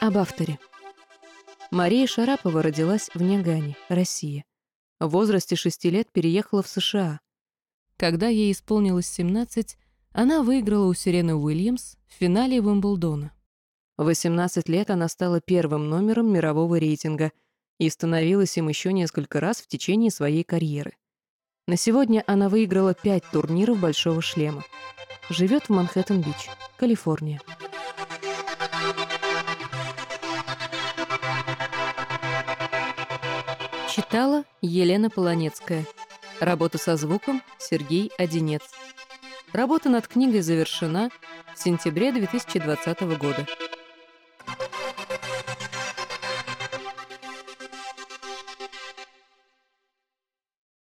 Об авторе. Мария Шарапова родилась в Нягане, Россия. В возрасте шести лет переехала в США. Когда ей исполнилось 17, она выиграла у Сирены Уильямс в финале Уимблдона. В 18 лет она стала первым номером мирового рейтинга и становилась им еще несколько раз в течение своей карьеры. На сегодня она выиграла пять турниров «Большого шлема». Живет в Манхэттен-Бич, Калифорния. Читала Елена Полонецкая. Работа со звуком Сергей Одинец. Работа над книгой завершена в сентябре 2020 года.